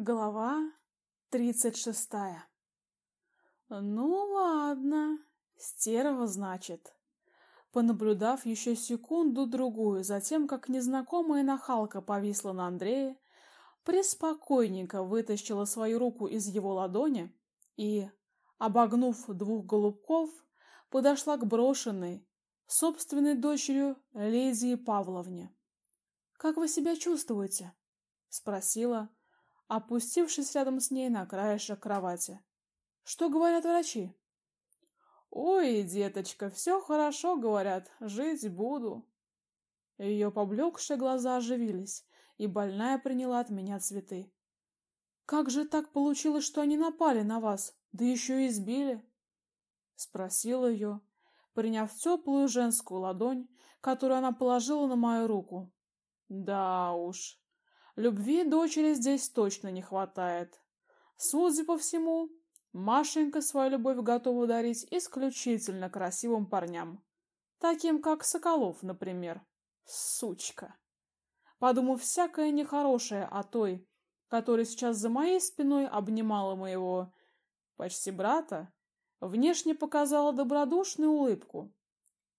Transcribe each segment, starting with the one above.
Глава тридцать шестая. Ну ладно, стерва, значит. Понаблюдав еще секунду-другую за тем, как незнакомая нахалка повисла на Андрее, преспокойненько вытащила свою руку из его ладони и, обогнув двух голубков, подошла к брошенной, собственной дочерью Лидии Павловне. «Как вы себя чувствуете?» — спросила, опустившись рядом с ней на краешек кровати. Что говорят врачи? Ой, деточка, все хорошо, говорят, жить буду. Ее поблекшие глаза оживились, и больная приняла от меня цветы. Как же так получилось, что они напали на вас, да еще и избили? спросила ее, приняв теплую женскую ладонь, которую она положила на мою руку. Да уж, Любви дочери здесь точно не хватает. Судя по всему, Машенька свою любовь готова дарить исключительно красивым парням, таким как Соколов, например. Сучка. Подумав всякое нехорошее о той, которая сейчас за моей спиной обнимала моего почти брата, внешне показала добродушную улыбку.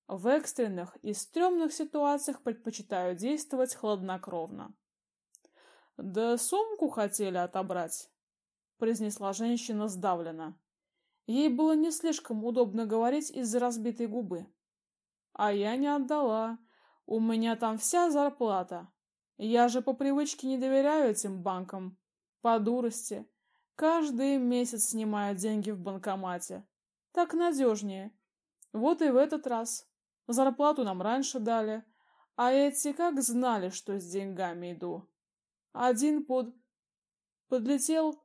В экстренных и стрёмных ситуациях предпочитаю действовать хладнокровно. Да сумку хотели отобрать, произнесла женщина сдавленно. Ей было не слишком удобно говорить из-за разбитой губы. А я не отдала. У меня там вся зарплата. Я же по привычке не доверяю этим банкам. По дурости. Каждый месяц снимаю деньги в банкомате. Так надежнее. Вот и в этот раз. Зарплату нам раньше дали, а эти как знали, что с деньгами иду. Один под... подлетел,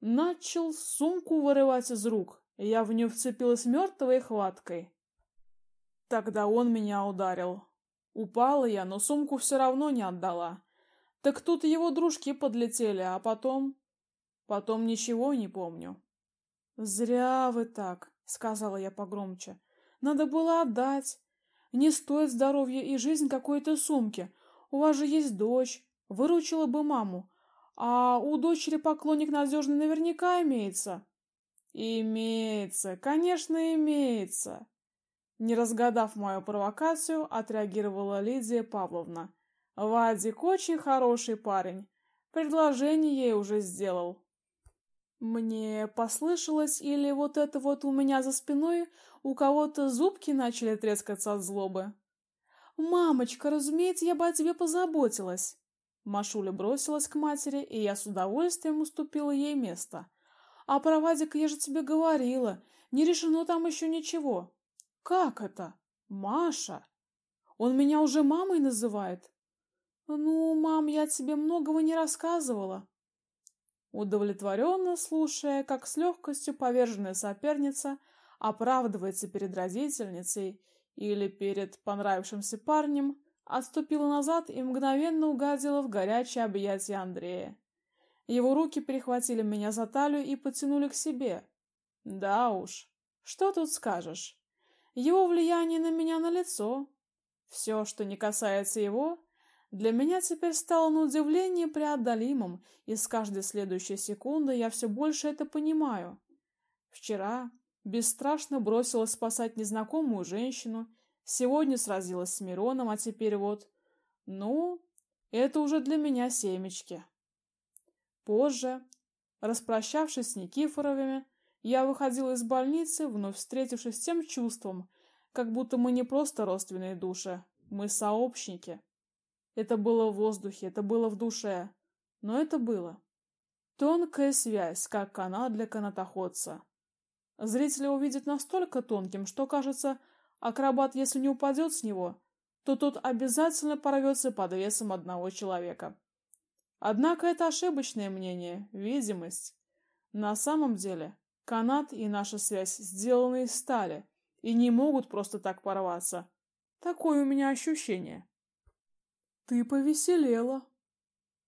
начал сумку вырывать из рук. Я в нее вцепилась мертвой хваткой. Тогда он меня ударил. Упала я, но сумку все равно не отдала. Так тут его дружки подлетели, а потом... Потом ничего не помню. «Зря вы так», — сказала я погромче. «Надо было отдать. Не стоит здоровье и жизнь какой-то сумки. У вас же есть дочь, Выручила бы маму. А у дочери поклонник надежный наверняка имеется. Имеется, конечно, имеется. Не разгадав мою провокацию, отреагировала Лидия Павловна. Вадик очень хороший парень. Предложение ей уже сделал. Мне послышалось, или вот это вот у меня за спиной у кого-то зубки начали трескаться от злобы. Мамочка, разумеется, я бы о тебе позаботилась. Машуля бросилась к матери, и я с удовольствием уступила ей место. А про Вадика я же тебе говорила, не решено там еще ничего. Как это? Маша? Он меня уже мамой называет. Ну, мам, я тебе многого не рассказывала. Удовлетворенно слушая, как с легкостью поверженная соперница оправдывается перед родительницей или перед понравившимся парнем, отступила назад и мгновенно угодила в горячее объятие Андрея. Его руки перехватили меня за талию и потянули к себе. Да уж, что тут скажешь? Его влияние на меня налицо. Все, что не касается его, для меня теперь стало на удивление преодолимым, и с каждой следующей секунды я все больше это понимаю. Вчера бесстрашно бросилась спасать незнакомую женщину Сегодня сразилась с Мироном, а теперь вот... Ну, это уже для меня семечки. Позже, распрощавшись с Никифоровыми, я выходила из больницы, вновь встретившись с тем чувством, как будто мы не просто родственные души, мы сообщники. Это было в воздухе, это было в душе, но это было. Тонкая связь, как канат для канатоходца. Зрители увидят настолько тонким, что кажется, Акробат, если не упадет с него, то тот обязательно порвется под весом одного человека. Однако это ошибочное мнение, видимость. На самом деле, канат и наша связь сделаны из стали и не могут просто так порваться. Такое у меня ощущение. Ты повеселела.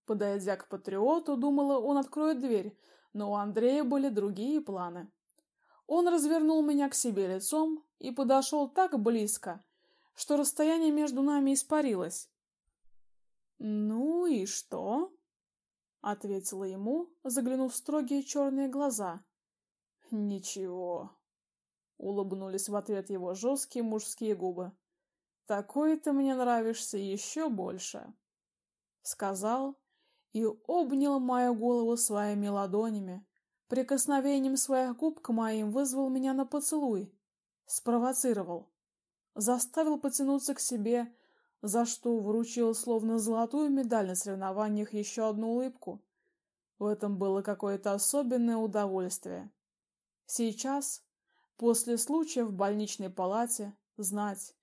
Подойдя к патриоту, думала, он откроет дверь, но у Андрея были другие планы. Он развернул меня к себе лицом и подошел так близко, что расстояние между нами испарилось. Ну и что? ответила ему, заглянув в строгие черные глаза. Ничего. Улыбнулись в ответ его жесткие мужские губы. Такой ты мне нравишься еще больше, сказал и обнял мою голову своими ладонями. Прикосновением своих губ к моим вызвал меня на поцелуй, спровоцировал, заставил потянуться к себе, за что вручил словно золотую медаль на соревнованиях еще одну улыбку. В этом было какое-то особенное удовольствие. Сейчас, после случая в больничной палате, знать,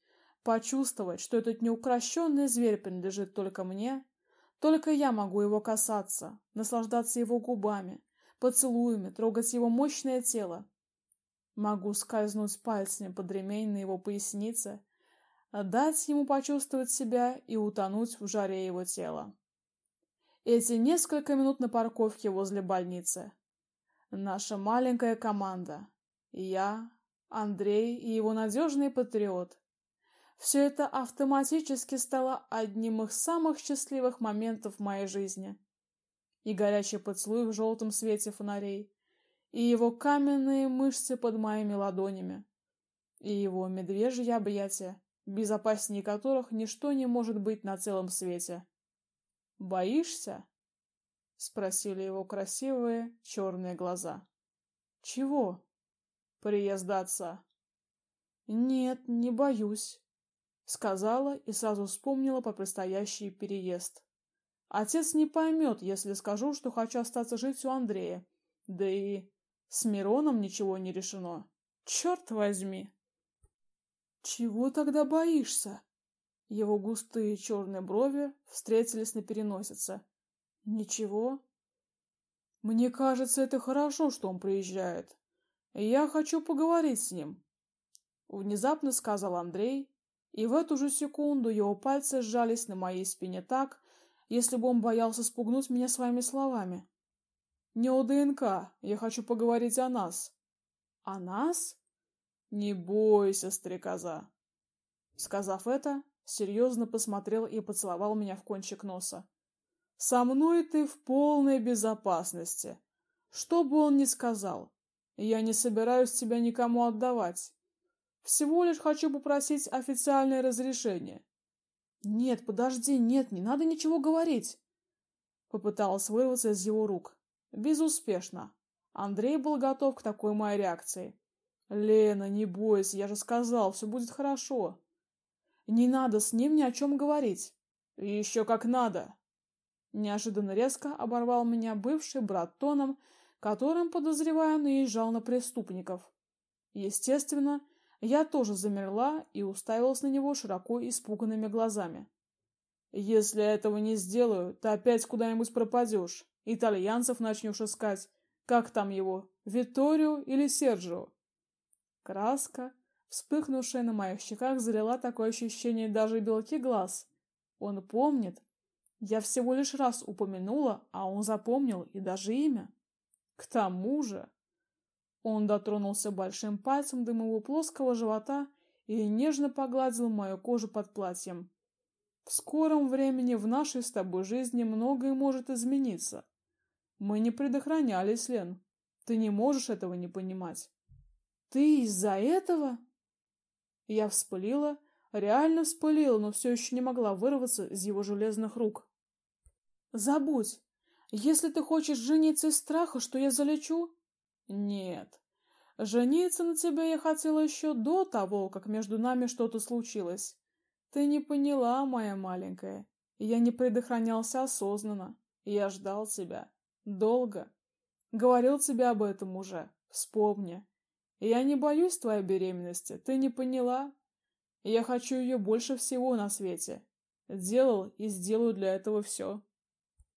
почувствовать, что этот неукрощенный зверь принадлежит только мне, только я могу его касаться, наслаждаться его губами, поцелуями, трогать его мощное тело. Могу скользнуть пальцами под ремень на его пояснице, дать ему почувствовать себя и утонуть в жаре его тела. Эти несколько минут на парковке возле больницы. Наша маленькая команда. Я, Андрей и его надежный патриот. Все это автоматически стало одним из самых счастливых моментов в моей жизни. И горячий поцелуй в желтом свете фонарей, и его каменные мышцы под моими ладонями, и его медвежьи объятия, безопаснее которых ничто не может быть на целом свете. Боишься? спросили его красивые черные глаза. Чего? Приезда отца. Нет, не боюсь, сказала и сразу вспомнила про предстоящий переезд. Отец не поймет, если скажу, что хочу остаться жить у Андрея. Да и с Мироном ничего не решено. Черт возьми. Чего тогда боишься? Его густые черные брови встретились на переносице. Ничего. Мне кажется, это хорошо, что он приезжает. Я хочу поговорить с ним. Внезапно сказал Андрей, и в эту же секунду его пальцы сжались на моей спине так, если бы он боялся спугнуть меня своими словами. Не о ДНК, я хочу поговорить о нас. О нас? Не бойся, стрекоза. Сказав это, серьезно посмотрел и поцеловал меня в кончик носа. Со мной ты в полной безопасности. Что бы он ни сказал, я не собираюсь тебя никому отдавать. Всего лишь хочу попросить официальное разрешение. Нет, подожди, нет, не надо ничего говорить. Попыталась вырваться из его рук. Безуспешно. Андрей был готов к такой моей реакции. Лена, не бойся, я же сказал, все будет хорошо. Не надо с ним ни о чем говорить. Еще как надо. Неожиданно резко оборвал меня бывший брат тоном, которым, подозревая, наезжал на преступников. Естественно, я тоже замерла и уставилась на него широко испуганными глазами. Если этого не сделаю, ты опять куда-нибудь пропадешь. Итальянцев начнешь искать. Как там его? Витторио или Серджио? Краска, вспыхнувшая на моих щеках, залила такое ощущение даже белки глаз. Он помнит. Я всего лишь раз упомянула, а он запомнил и даже имя. К тому же, он дотронулся большим пальцем до моего плоского живота и нежно погладил мою кожу под платьем. В скором времени в нашей с тобой жизни многое может измениться. Мы не предохранялись, Лен. Ты не можешь этого не понимать. Ты из-за этого? Я вспылила, реально вспылила, но все еще не могла вырваться из его железных рук. Забудь. Если ты хочешь жениться из страха, что я залечу? Нет. Жениться на тебе я хотела еще до того, как между нами что-то случилось. Ты не поняла, моя маленькая. Я не предохранялся осознанно. Я ждал тебя. Долго. Говорил тебе об этом уже. Вспомни. Я не боюсь твоей беременности, ты не поняла? Я хочу ее больше всего на свете. Делал и сделаю для этого все.